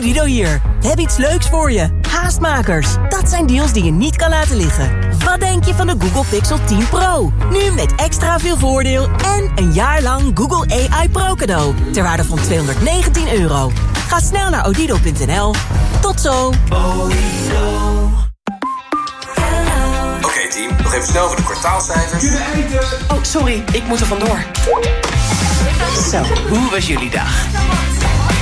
Odido hier. We hebben iets leuks voor je. Haastmakers. Dat zijn deals die je niet kan laten liggen. Wat denk je van de Google Pixel 10 Pro? Nu met extra veel voordeel en een jaar lang Google AI Pro cadeau. Ter waarde van 219 euro. Ga snel naar odido.nl. Tot zo. Oké team, nog even snel voor de kwartaalcijfers. Oh, sorry, ik moet er vandoor. Zo, hoe was jullie dag?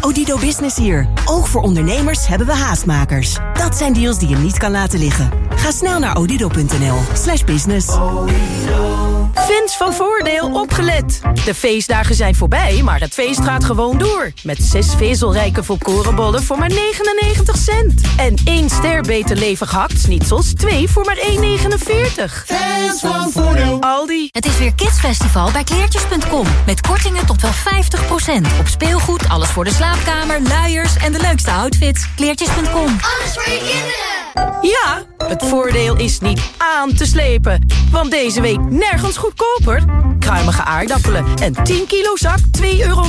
Odido Business hier. Ook voor ondernemers hebben we haastmakers. Dat zijn deals die je niet kan laten liggen. Ga snel naar odido.nl slash business. Fans van Voordeel opgelet. De feestdagen zijn voorbij, maar het feest gaat gewoon door. Met zes vezelrijke volkorenbollen voor maar 99 cent. En één ster beter levig hakt zoals twee voor maar 1,49. Fans van Voordeel. Aldi. Het is weer Kidsfestival bij kleertjes.com. Met kortingen tot wel 50%. Op speelgoed, alles voor de slaapkamer, luiers en de leukste outfits. Kleertjes.com. Alles voor je kinderen. Ja, het voordeel is niet aan te slepen. Want deze week nergens goedkoper. Kruimige aardappelen en 10 kilo zak 2,9 euro.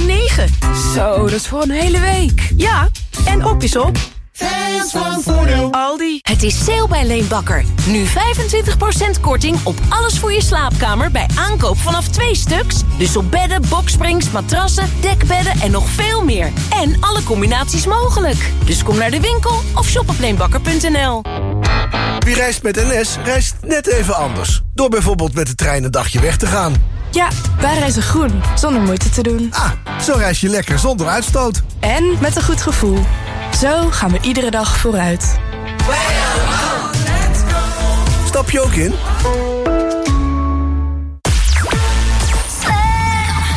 Zo, dat is voor een hele week. Ja, en op is op. Fans van Voordeel. Aldi. Het is sale bij Leenbakker. Nu 25% korting op alles voor je slaapkamer bij aankoop vanaf twee stuks. Dus op bedden, boksprings, matrassen, dekbedden en nog veel meer. En alle combinaties mogelijk. Dus kom naar de winkel of shop op leenbakker.nl. Wie reist met NS, reist net even anders. Door bijvoorbeeld met de trein een dagje weg te gaan. Ja, wij reizen groen, zonder moeite te doen. Ah, zo reis je lekker zonder uitstoot. En met een goed gevoel. Zo gaan we iedere dag vooruit. Stap je ook in?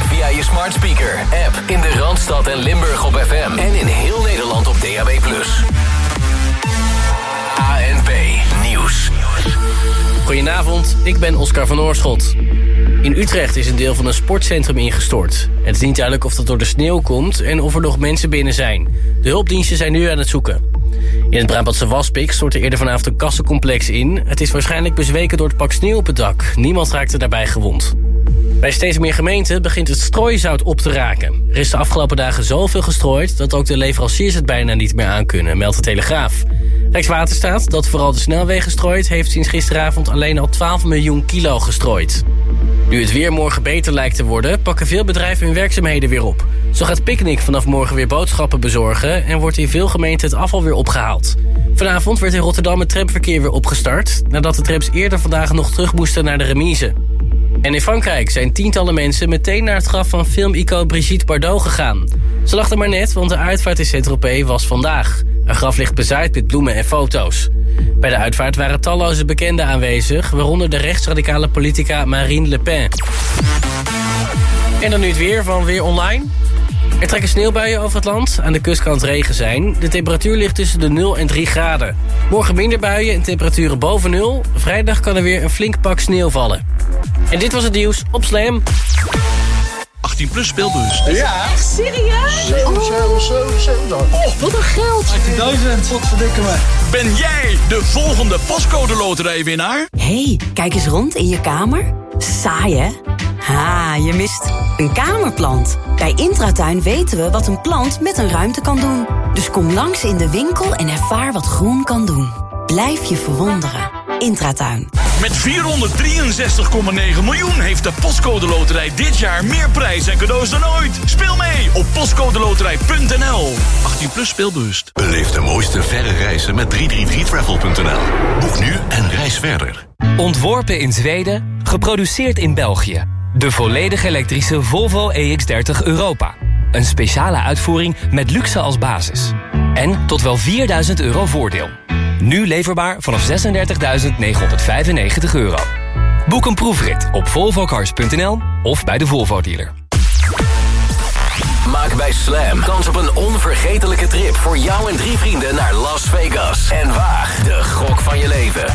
Via je smart speaker, app in de Randstad en Limburg op FM. En in heel Nederland op DAB+. Goedenavond, ik ben Oscar van Oorschot. In Utrecht is een deel van een sportcentrum ingestort. Het is niet duidelijk of dat door de sneeuw komt en of er nog mensen binnen zijn. De hulpdiensten zijn nu aan het zoeken. In het Brabantse Waspik stortte eerder vanavond een kassencomplex in. Het is waarschijnlijk bezweken door het pak sneeuw op het dak. Niemand raakte daarbij gewond. Bij steeds meer gemeenten begint het strooizout op te raken. Er is de afgelopen dagen zoveel gestrooid... dat ook de leveranciers het bijna niet meer aankunnen, meldt de Telegraaf. Rijkswaterstaat, dat vooral de snelwegen strooit... heeft sinds gisteravond alleen al 12 miljoen kilo gestrooid. Nu het weer morgen beter lijkt te worden... pakken veel bedrijven hun werkzaamheden weer op. Zo gaat Picnic vanaf morgen weer boodschappen bezorgen... en wordt in veel gemeenten het afval weer opgehaald. Vanavond werd in Rotterdam het tramverkeer weer opgestart... nadat de trams eerder vandaag nog terug moesten naar de remise. En in Frankrijk zijn tientallen mensen meteen naar het graf van filmicoon Brigitte Bardot gegaan. Ze lachten maar net, want de uitvaart in Saint-Tropez was vandaag. Een graf ligt bezaaid met bloemen en foto's. Bij de uitvaart waren talloze bekenden aanwezig... waaronder de rechtsradicale politica Marine Le Pen. En dan nu het weer van Weer Online. Er trekken sneeuwbuien over het land. Aan de kustkant regen zijn. De temperatuur ligt tussen de 0 en 3 graden. Morgen minder buien en temperaturen boven 0. Vrijdag kan er weer een flink pak sneeuw vallen. En dit was het nieuws op Slam. 18 plus speelbus. Ja. Echt serieus? 7, 7, 7, 7. Oh, wat een geld. 18.000. Wat verdikke me. Ben jij de volgende pascode loterijwinnaar? hey, kijk eens rond in je kamer. Saai, hè? Ha, je mist een kamerplant. Bij Intratuin weten we wat een plant met een ruimte kan doen. Dus kom langs in de winkel en ervaar wat groen kan doen. Blijf je verwonderen. Intratuin. Met 463,9 miljoen heeft de Postcode Loterij dit jaar meer prijs en cadeaus dan ooit. Speel mee op postcodeloterij.nl. 18 plus speelbewust. Beleef de mooiste verre reizen met 333travel.nl. Boek nu en reis verder. Ontworpen in Zweden, geproduceerd in België. De volledig elektrische Volvo EX30 Europa. Een speciale uitvoering met luxe als basis. En tot wel 4000 euro voordeel. Nu leverbaar vanaf 36.995 euro. Boek een proefrit op volvocars.nl of bij de Volvo dealer. Maak bij Slam kans op een onvergetelijke trip voor jou en drie vrienden naar Las Vegas. En waag de gok van je leven.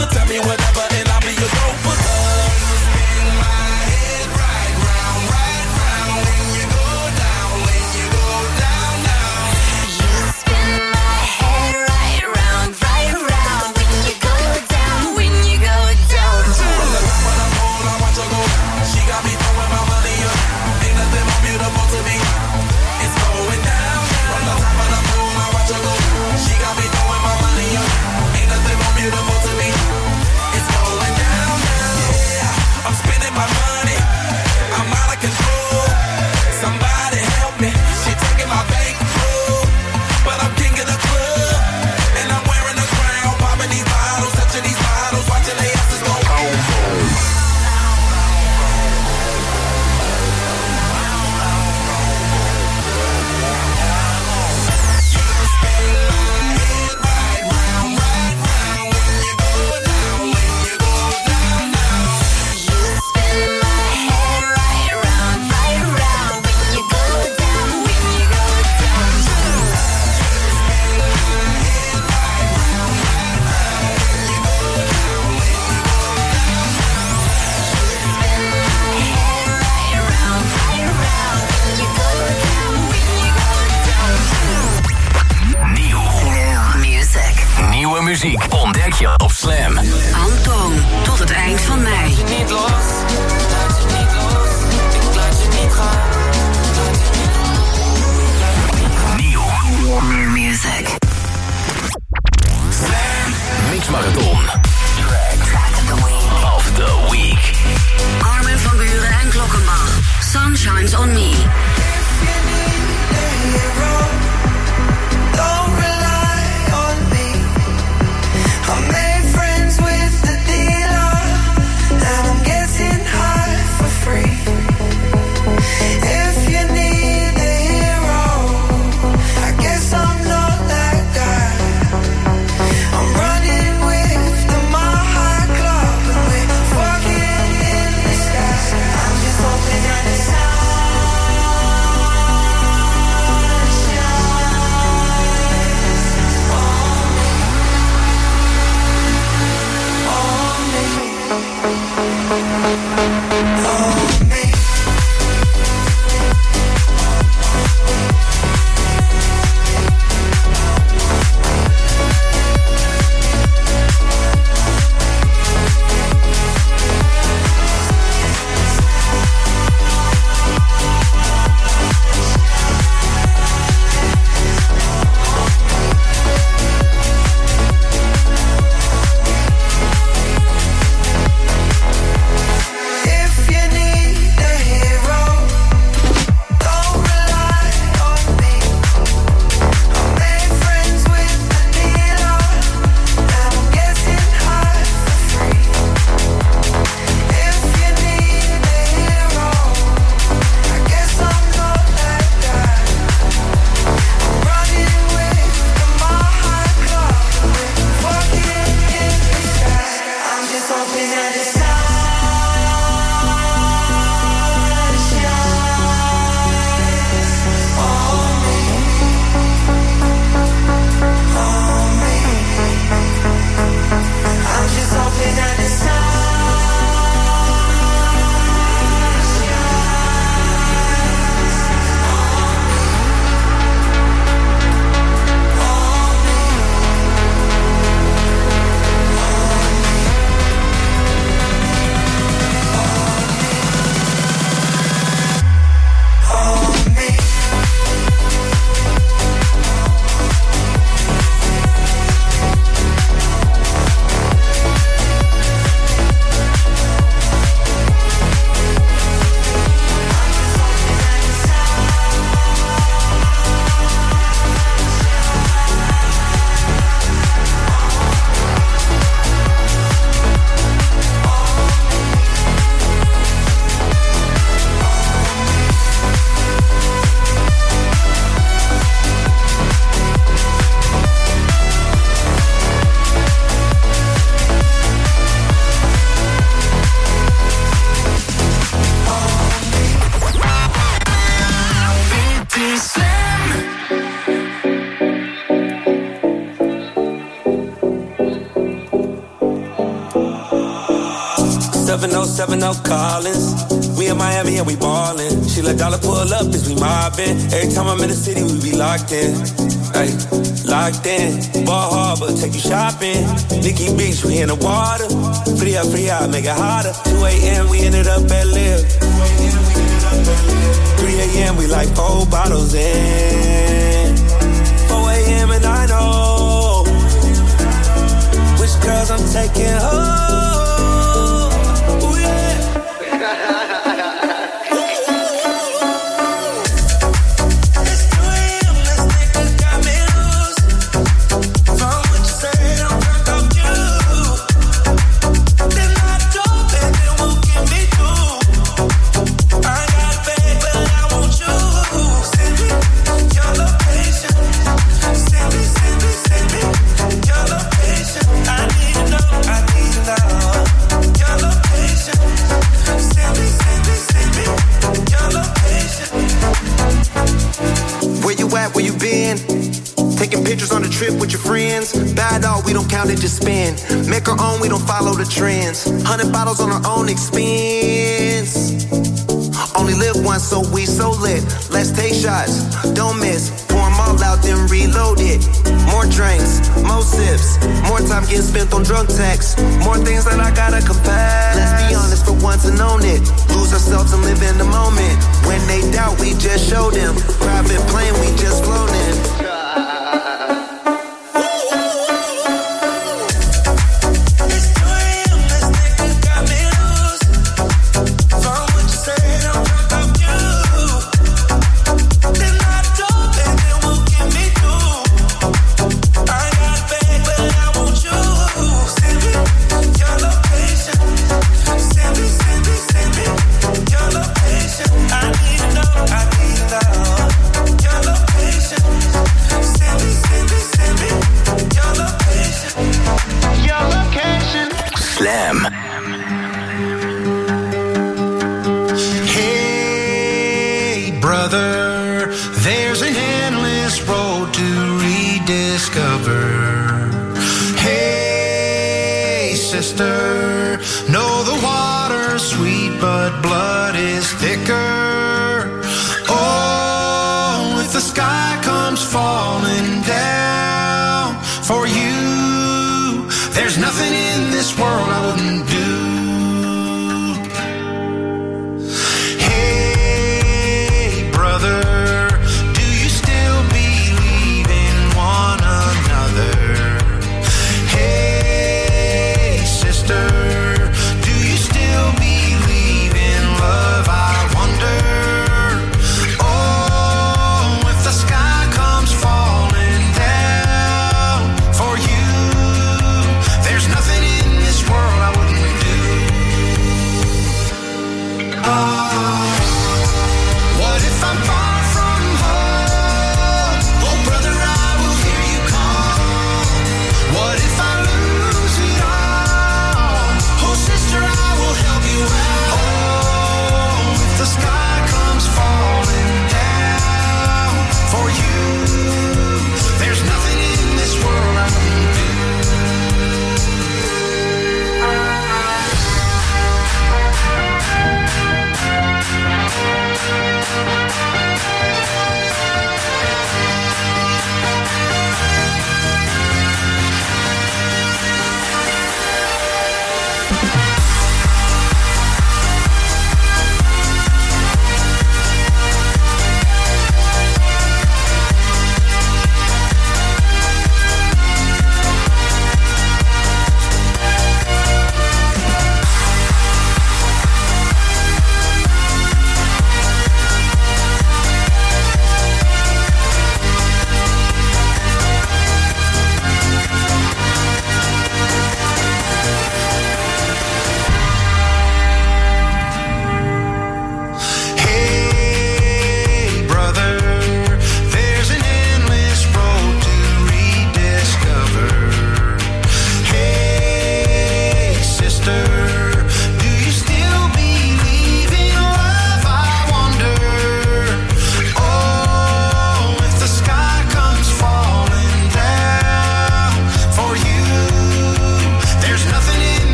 707 Collins. We in Miami and we ballin'. She let dollar pull up as we mobbin'. Every time I'm in the city, we be locked in. Ay, locked in. Ball Harbor, take you shopping. Nikki Beach, we in the water. Free up, free out, make it hotter. 2 a.m., we ended up at Live. 3 a.m., we like four bottles in. 4 a.m., and I know oh. which girls I'm taking home. Trip with your friends. Bad dog, we don't count it, just spend. Make our own, we don't follow the trends. Hundred bottles on our own expense. Only live once, so we so lit. Let's take shots, don't miss. Pour 'em all out, then reload it. More drinks, more sips. More time getting spent on drunk texts. More things that I gotta confess. Let's be honest for once and own it. Lose ourselves and live in the moment. When they doubt, we just show them. Private plane, we just flown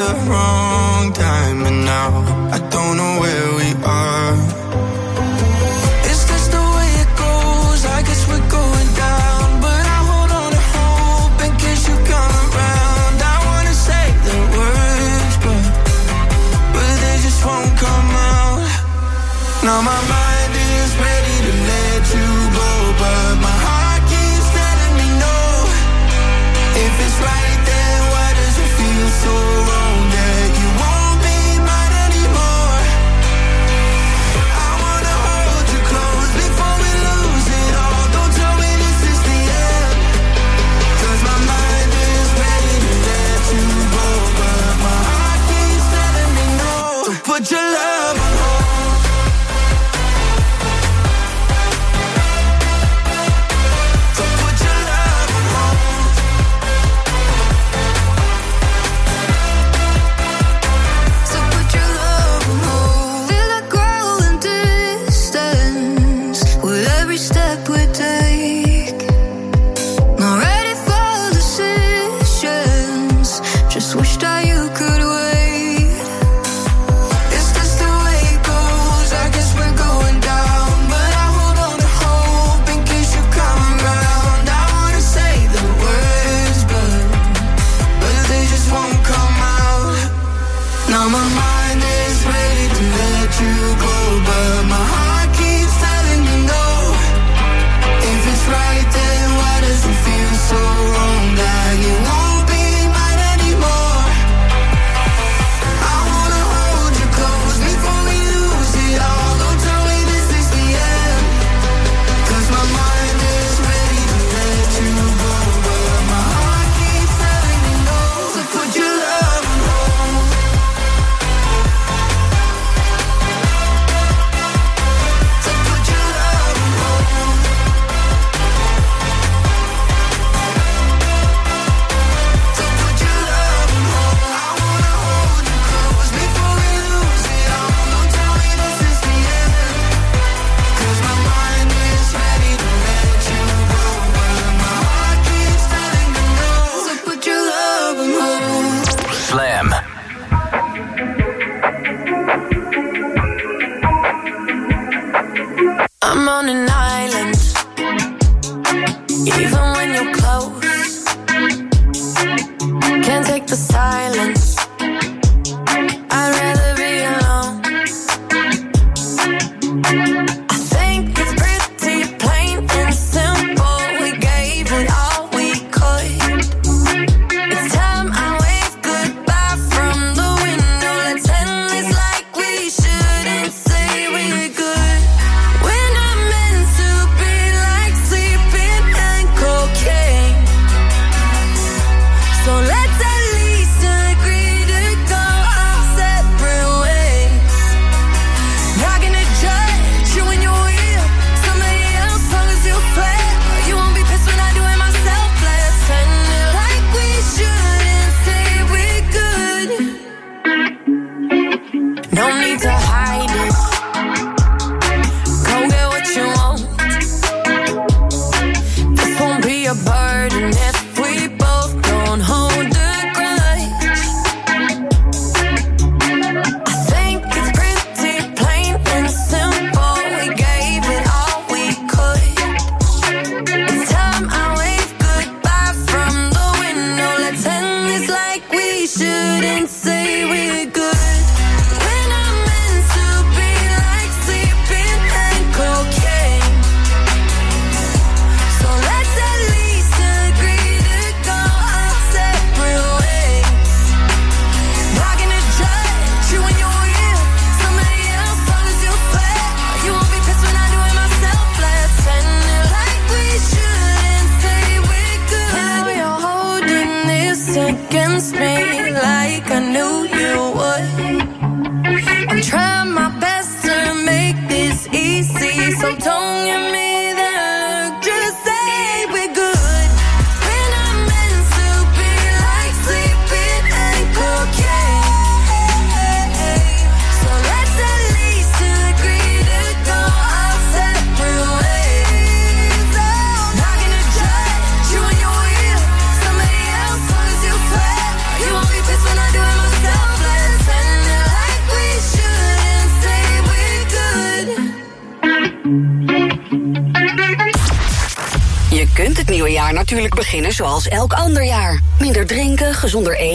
the wrong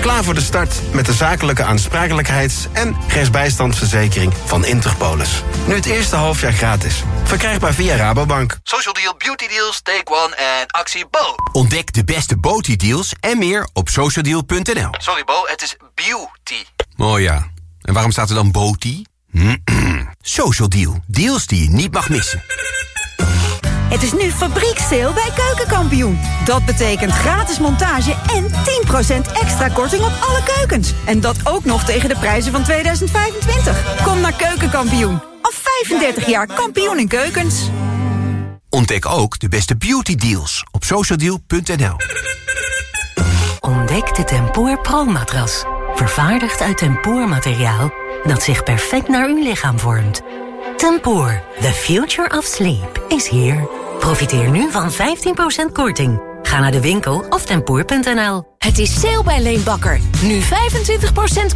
Klaar voor de start met de zakelijke aansprakelijkheids- en rechtsbijstandsverzekering van Interpolis. Nu het eerste halfjaar gratis. Verkrijgbaar via Rabobank. Social Deal, Beauty Deals, Take One en actie Bo. Ontdek de beste beauty deals en meer op socialdeal.nl. Sorry Bo, het is beauty. Oh ja, en waarom staat er dan beauty? Social Deal, deals die je niet mag missen. Het is nu fabrieksteel bij Keukenkampioen. Dat betekent gratis montage en 10% extra korting op alle keukens. En dat ook nog tegen de prijzen van 2025. Kom naar Keukenkampioen. Al 35 jaar kampioen in keukens. Ontdek ook de beste beauty deals op socialdeal.nl. Ontdek de Tempoor Pro-matras. Vervaardigd uit tempoormateriaal dat zich perfect naar uw lichaam vormt. Tempoor, the future of sleep, is here. Profiteer nu van 15% korting. Ga naar de winkel of tempoor.nl. Het is sale bij Leenbakker. Nu 25%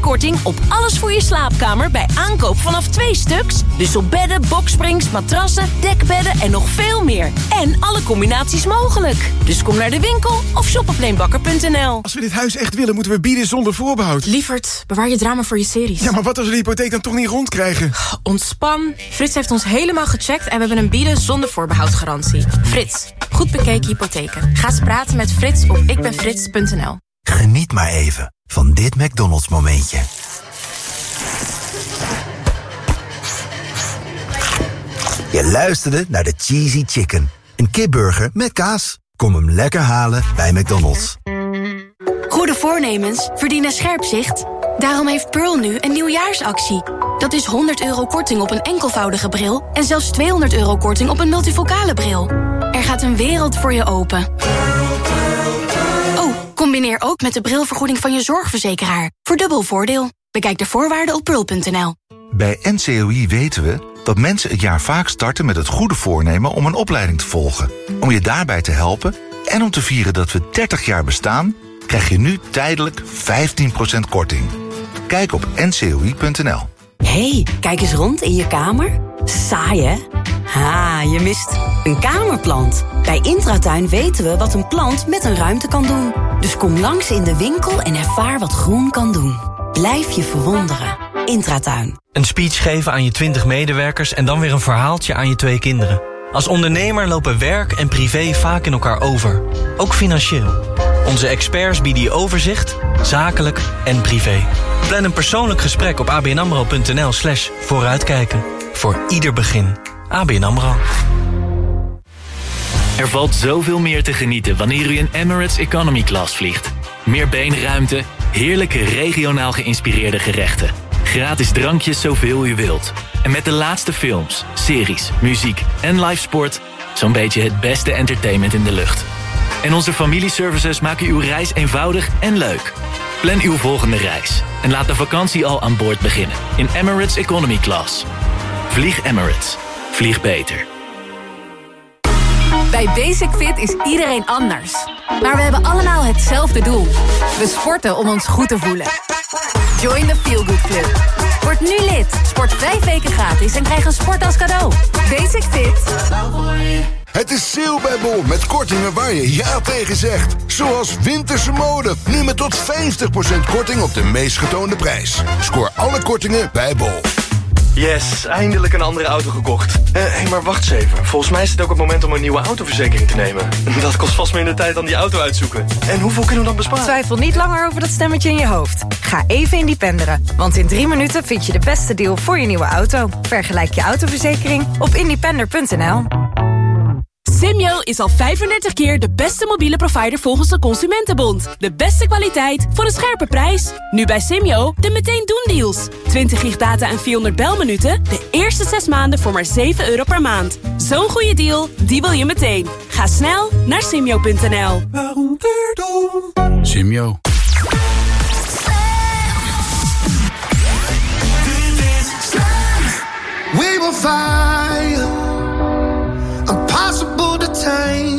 korting op alles voor je slaapkamer bij aankoop vanaf twee stuks. Dus op bedden, boksprings, matrassen, dekbedden en nog veel meer. En alle combinaties mogelijk. Dus kom naar de winkel of shop op leenbakker.nl. Als we dit huis echt willen, moeten we bieden zonder voorbehoud. Lievert, bewaar je drama voor je series. Ja, maar wat als we de hypotheek dan toch niet rondkrijgen? Ontspan. Frits heeft ons helemaal gecheckt en we hebben een bieden zonder voorbehoud garantie. Frits, goed bekeken hypotheken. Ga eens praten met Frits op ikbenfrits.nl. Geniet maar even van dit McDonald's momentje. Je luisterde naar de Cheesy Chicken. Een kipburger met kaas. Kom hem lekker halen bij McDonald's. Goede voornemens verdienen scherp zicht. Daarom heeft Pearl nu een nieuwjaarsactie. Dat is 100 euro korting op een enkelvoudige bril... en zelfs 200 euro korting op een multifocale bril. Er gaat een wereld voor je open. Combineer ook met de brilvergoeding van je zorgverzekeraar. Voor dubbel voordeel. Bekijk de voorwaarden op pearl.nl. Bij NCOI weten we dat mensen het jaar vaak starten met het goede voornemen om een opleiding te volgen. Om je daarbij te helpen en om te vieren dat we 30 jaar bestaan, krijg je nu tijdelijk 15% korting. Kijk op ncoi.nl. hey, kijk eens rond in je kamer. Saai, hè? Ha, je mist een kamerplant. Bij Intratuin weten we wat een plant met een ruimte kan doen. Dus kom langs in de winkel en ervaar wat groen kan doen. Blijf je verwonderen. Intratuin. Een speech geven aan je 20 medewerkers en dan weer een verhaaltje aan je twee kinderen. Als ondernemer lopen werk en privé vaak in elkaar over. Ook financieel. Onze experts bieden je overzicht, zakelijk en privé. Plan een persoonlijk gesprek op abnamro.nl slash vooruitkijken. Voor ieder begin. ABN AMRO. Er valt zoveel meer te genieten wanneer u in Emirates Economy Class vliegt. Meer beenruimte, heerlijke regionaal geïnspireerde gerechten. Gratis drankjes zoveel u wilt. En met de laatste films, series, muziek en live sport... zo'n beetje het beste entertainment in de lucht. En onze familieservices maken uw reis eenvoudig en leuk. Plan uw volgende reis en laat de vakantie al aan boord beginnen in Emirates Economy Class. Vlieg Emirates. Vlieg beter. Bij Basic Fit is iedereen anders. Maar we hebben allemaal hetzelfde doel. We sporten om ons goed te voelen. Join the Feel Good Club. Word nu lid. Sport vijf weken gratis en krijg een sport als cadeau. Basic Fit. Het is sale bij Bol met kortingen waar je ja tegen zegt. Zoals winterse mode, nu met tot 50% korting op de meest getoonde prijs. Scoor alle kortingen bij Bol. Yes, eindelijk een andere auto gekocht. Eh, hé, maar wacht eens even. Volgens mij is het ook het moment om een nieuwe autoverzekering te nemen. Dat kost vast minder tijd dan die auto uitzoeken. En hoeveel kunnen we dan besparen? Twijfel niet langer over dat stemmetje in je hoofd. Ga even independeren, want in drie minuten vind je de beste deal voor je nieuwe auto. Vergelijk je autoverzekering op independer.nl. Vimeo is al 35 keer de beste mobiele provider volgens de Consumentenbond. De beste kwaliteit voor een scherpe prijs. Nu bij Simyo de meteen doen deals. 20 gig data en 400 belminuten. De eerste 6 maanden voor maar 7 euro per maand. Zo'n goede deal, die wil je meteen. Ga snel naar simyo.nl. Simyo. We will fight. time.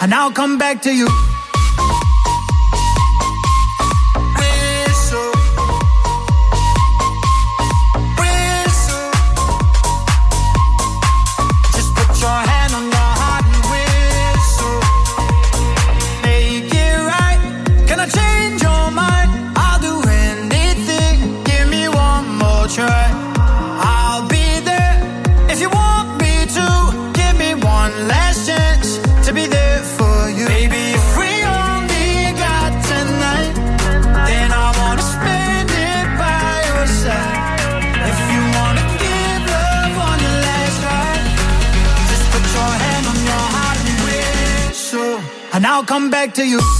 And I'll come back to you. To you.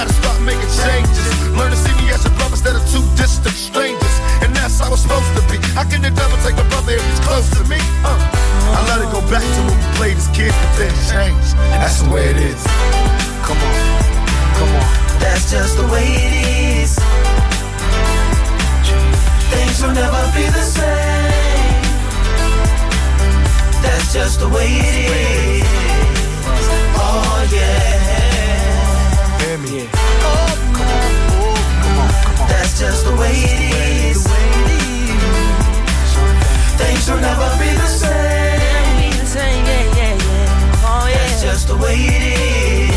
Gotta start making changes. Learn to see me as brother instead of two distant strangers. And that's how it's supposed to be. How can the devil take a brother if he's close to me? Uh, I let it go back to when we played as kids, but then. That's the way it is. Come on, come on. That's just the way it is. Things will never be the same. That's just the way it is. Oh yeah. Hear me. Oh, come on. Oh, come on, come on. That's just the way it is. Things will never be the same. That's just the way it is.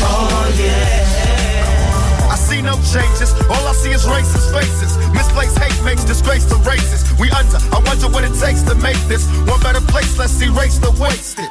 Oh yeah. I see no changes. All I see is racist faces. Misplaced hate makes disgrace to races. We under. I wonder what it takes to make this one better place, let's erase the wasted.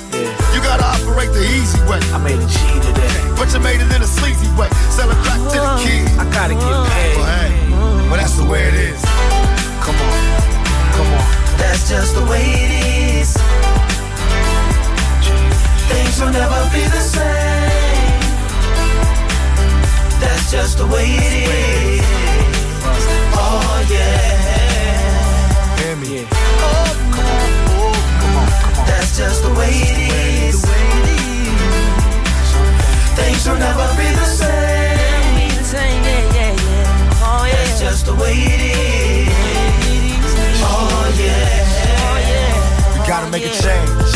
Easy way. I made a G today. But you made it in a sleazy way. Sell it back to the uh-huh. kids. I gotta get paid. Well, hey, well, that's the way it is. Come on, come on. That's just the way it is. Things will never be the same. That's just the way it is. Oh yeah. Hear me. Oh, come on. Oh, come on, come on. That's just the way it is. Things will never be the same. Yeah, yeah, yeah. Oh, yeah. That's just the way it is. Oh yeah. Oh, we gotta oh, make a change.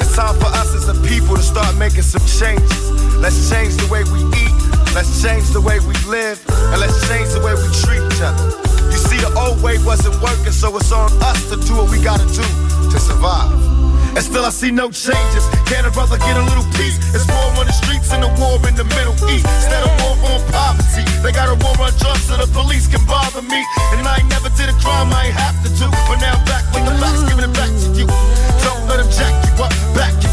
It's time for us as a people to start making some changes. Let's change the way we eat. Let's change the way we live. And let's change the way we treat each other. You see, the old way wasn't working, so it's on us to do what we gotta do to survive. And still I see no changes. Can a brother get a little peace? It's war on the streets and a war in the Middle East. Instead of war on poverty, they got a war on drugs so the police can bother me. And I ain't never did a crime I ain't have to do. But now I'm back with the facts, giving it back to you. Don't let them jack you up, back you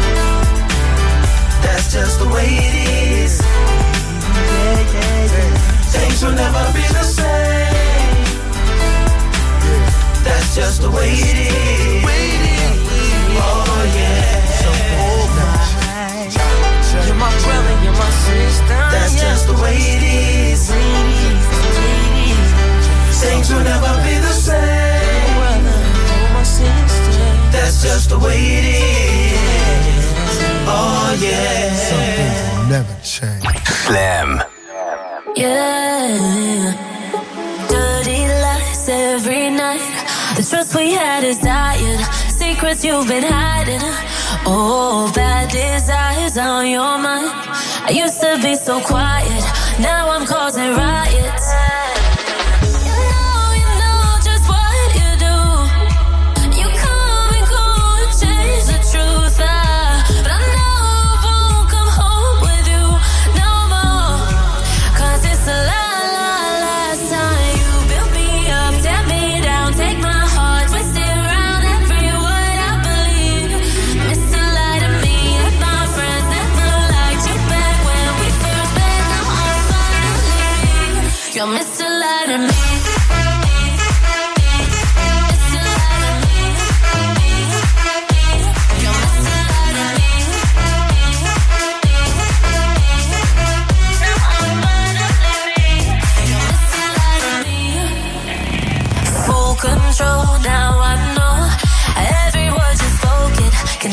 That's just the way it is. Yeah, yeah, yeah. Things will never be the same. That's just the way it is. Oh yeah. You're my brother, you're my sister. That's just the way it is. Things will never be the same. That's just the way it is. Oh yeah. Some things will never change. Slam. Yeah. Dirty lies every night. The trust we had is dying. Secrets you've been hiding. Oh, bad desires on your mind. I used to be so quiet. Now I'm causing riots.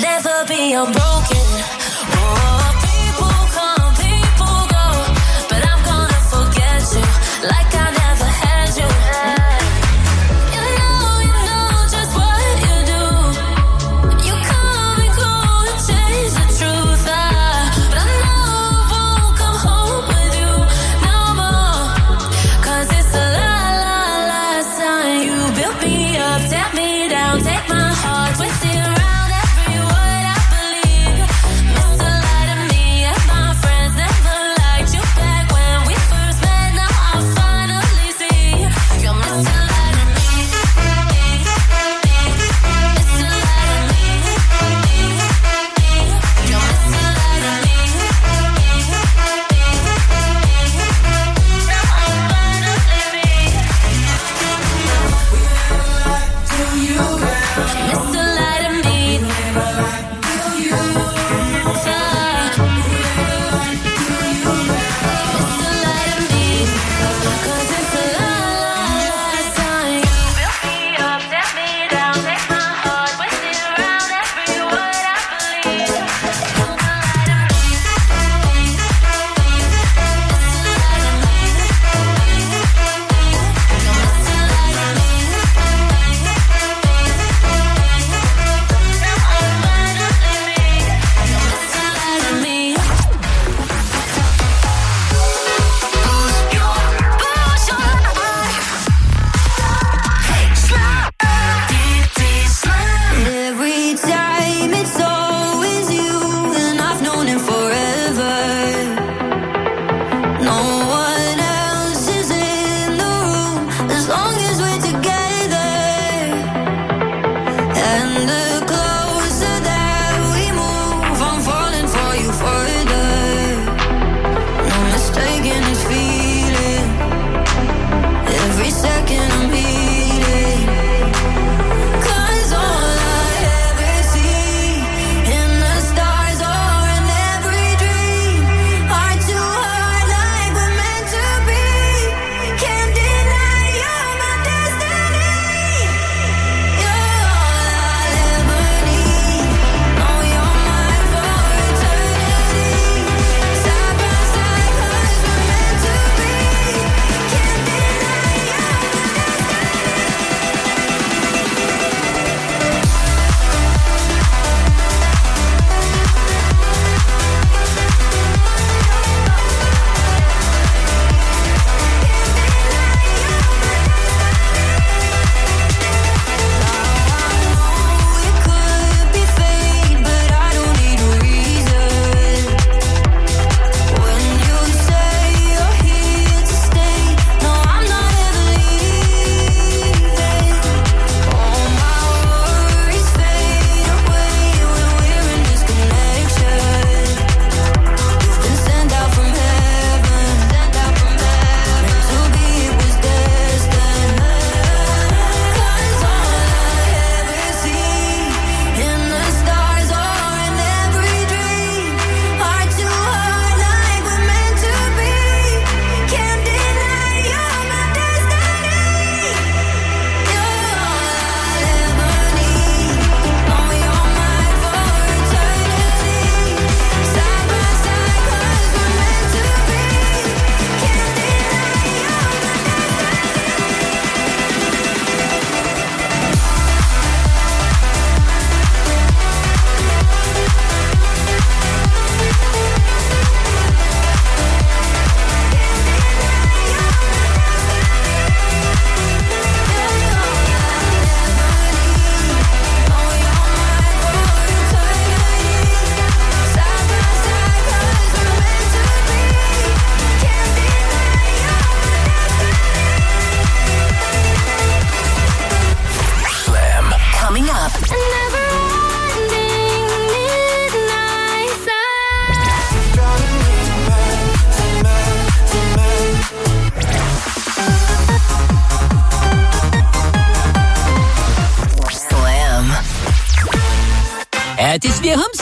Never be unbroken. Oh, people come, people go, but I'm gonna forget you like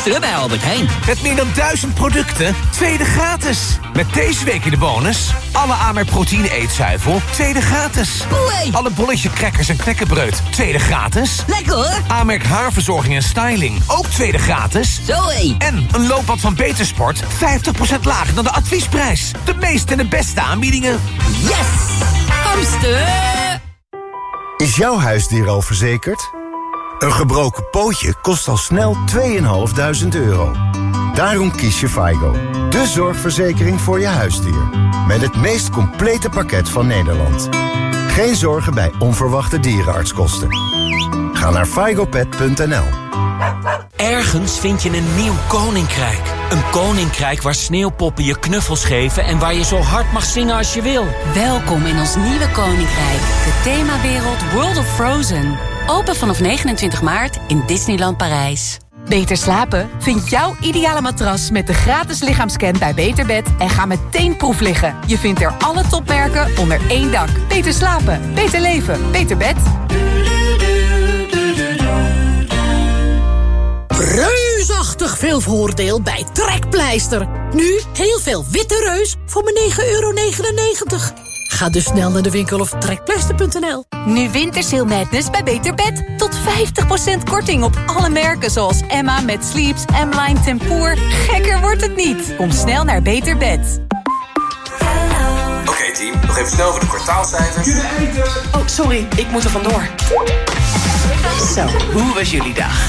hamsteren bij Albert Heijn. Met meer dan duizend producten, tweede gratis. Met deze week in de bonus... alle Amerk proteïne eetzuivel, tweede gratis. Alle bolletje crackers en knekkenbreud, tweede gratis. Lekker hoor. Amerk haarverzorging en styling, ook tweede gratis. Zoé. En een looppad van Betersport, 50% lager dan de adviesprijs. De meeste en de beste aanbiedingen. Yes! Hamster! Is jouw huisdier al verzekerd? Een gebroken pootje kost al snel 2.500 euro. Daarom kies je FIGO, de zorgverzekering voor je huisdier. Met het meest complete pakket van Nederland. Geen zorgen bij onverwachte dierenartskosten. Ga naar figopet.nl. Ergens vind je een nieuw koninkrijk. Een koninkrijk waar sneeuwpoppen je knuffels geven... en waar je zo hard mag zingen als je wil. Welkom in ons nieuwe koninkrijk. De themawereld World of Frozen. Open vanaf 29 maart in Disneyland Parijs. Beter slapen? Vind jouw ideale matras met de gratis lichaamscan bij Beterbed en ga meteen proef liggen. Je vindt er alle topmerken onder één dak. Beter slapen, beter leven, beter bed. Reusachtig veel voordeel bij Trekpleister. Nu heel veel witte reus voor maar 9,99 euro. Ga dus snel naar de winkel of trekpleister.nl. Nu Wintersail Madness bij Beter Bed. Tot 50% korting op alle merken zoals Emma met Sleeps, M-Line Tempoor. Gekker wordt het niet. Kom snel naar Beter Bed. Oké team, nog even snel voor de kwartaalcijfers. Oh, sorry, ik moet er vandoor. Zo, hoe was jullie dag?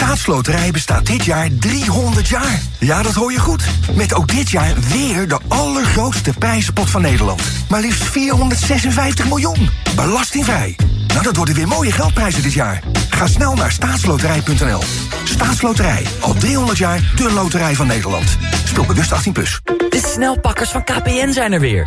Staatsloterij bestaat dit jaar 300 jaar. Ja, dat hoor je goed. Met ook dit jaar weer de allergrootste prijzenpot van Nederland. Maar liefst 456 miljoen. Belastingvrij. Nou, dat worden weer mooie geldprijzen dit jaar. Ga snel naar staatsloterij.nl. Staatsloterij. Al 300 jaar de loterij van Nederland. Speel bewust 18+. Plus. De snelpakkers van KPN zijn er weer.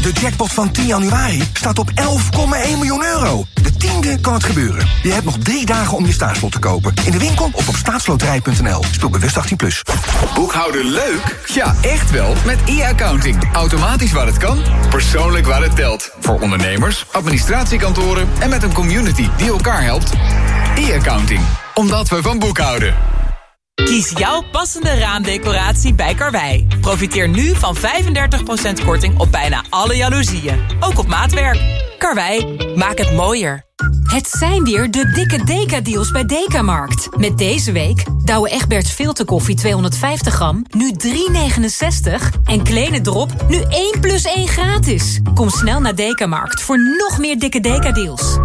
De jackpot van 10 januari staat op 11,1 miljoen euro. De tiende kan het gebeuren. Je hebt nog drie dagen om je staatslot te kopen. In de winkel of op staatsloterij.nl. Speel bewust 18+. Plus. Boekhouden leuk? Ja, echt wel. Met e-accounting. Automatisch waar het kan, persoonlijk waar het telt. Voor ondernemers, administratiekantoren en met een community die elkaar helpt. E-accounting. Omdat we van boekhouden. Kies jouw passende raamdecoratie bij Karwei. Profiteer nu van 35% korting op bijna alle jaloezieën. Ook op maatwerk. Karwei, maak het mooier. Het zijn weer de dikke Deka-deals bij Dekamarkt. Met deze week Douwe Egberts filterkoffie 250 gram, nu 3,69. En Kleine Drop, nu 1 plus 1 gratis. Kom snel naar Dekamarkt voor nog meer dikke Deka-deals.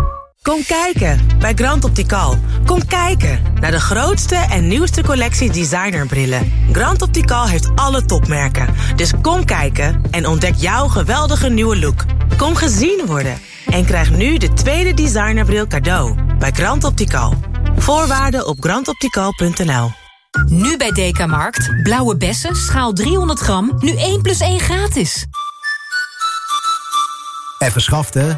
Kom kijken bij Grand Optical. Kom kijken naar de grootste en nieuwste collectie designerbrillen. Grand Optical heeft alle topmerken. Dus kom kijken en ontdek jouw geweldige nieuwe look. Kom gezien worden en krijg nu de tweede designerbril cadeau bij Grand Optical. Voorwaarden op grandoptical.nl Nu bij Dekamarkt. Blauwe bessen, schaal 300 gram, nu 1 plus 1 gratis. Even schaften,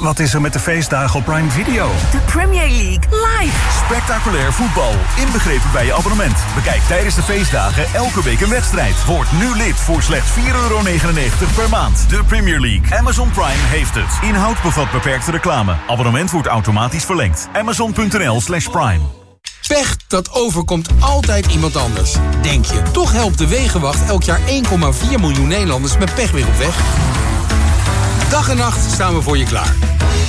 Wat is er met de feestdagen op Prime Video? De Premier League live. Spectaculair voetbal, inbegrepen bij je abonnement. Bekijk tijdens de feestdagen elke week een wedstrijd. Word nu lid voor slechts 4,99 per maand. De Premier League. Amazon Prime heeft het. Inhoud bevat beperkte reclame. Abonnement wordt automatisch verlengd. Amazon.nl slash prime. Pech, dat overkomt altijd iemand anders. Denk je, toch helpt de Wegenwacht elk jaar 1,4 miljoen Nederlanders met pech weer op weg? Dag en nacht staan we voor je klaar.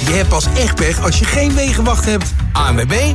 Je hebt pas echt pech als je geen Wegenwacht hebt. ANWB